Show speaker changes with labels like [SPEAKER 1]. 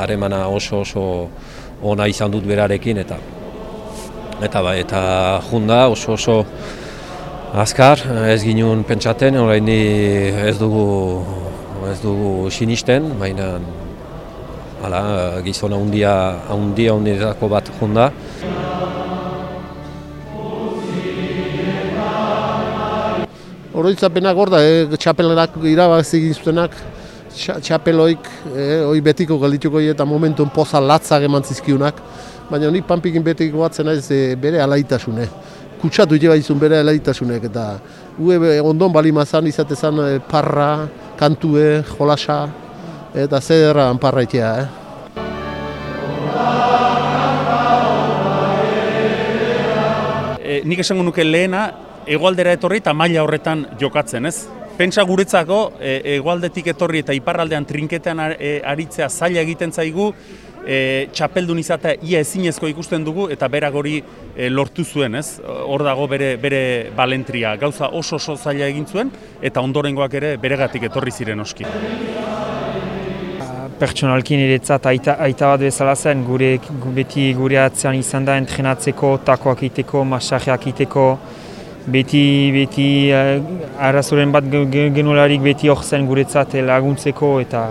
[SPEAKER 1] harremana oso oso ona izan dut berarekin eta eta ba, eta junda oso oso azkar ez ginuen pentsaten orain ez dugu ez dugu sinisten baina hala gizona handia handia hundietako bat junda
[SPEAKER 2] Oroitzapenak hor da, eh, txapelenak irabazi egin zutenak, txapeloik, eh, hoi betiko galituko eta momentu poza latzak eman zizkiunak, baina nik panpikin betiko batzen naiz eh, bere alaitasune. Kutsatu ite izun bere alaitasunek eta ue ondon bali mazan izatezan eh, parra, kantue, jolasa eta zederra parra itea. Eh.
[SPEAKER 3] E, nik esango nuke lehena, egoaldera etorri eta maila horretan jokatzen, ez? Pentsa guretzako e, egoaldetik etorri eta iparraldean trinketean e, aritzea zaila egiten zaigu, e, txapeldun izatea ia ezinezko ikusten dugu eta berak hori e, lortu zuen, ez? Hor dago bere, bere balentria, gauza oso oso zaila egin zuen eta ondorengoak ere beregatik etorri ziren oski.
[SPEAKER 4] Pertsonalki niretzat aita, aita bat bezala zen, gure, beti gure atzean izan da entrenatzeko, takoak iteko, masajeak iteko, beti beti uh, arazoren bat genularik beti hor zen guretzat laguntzeko eta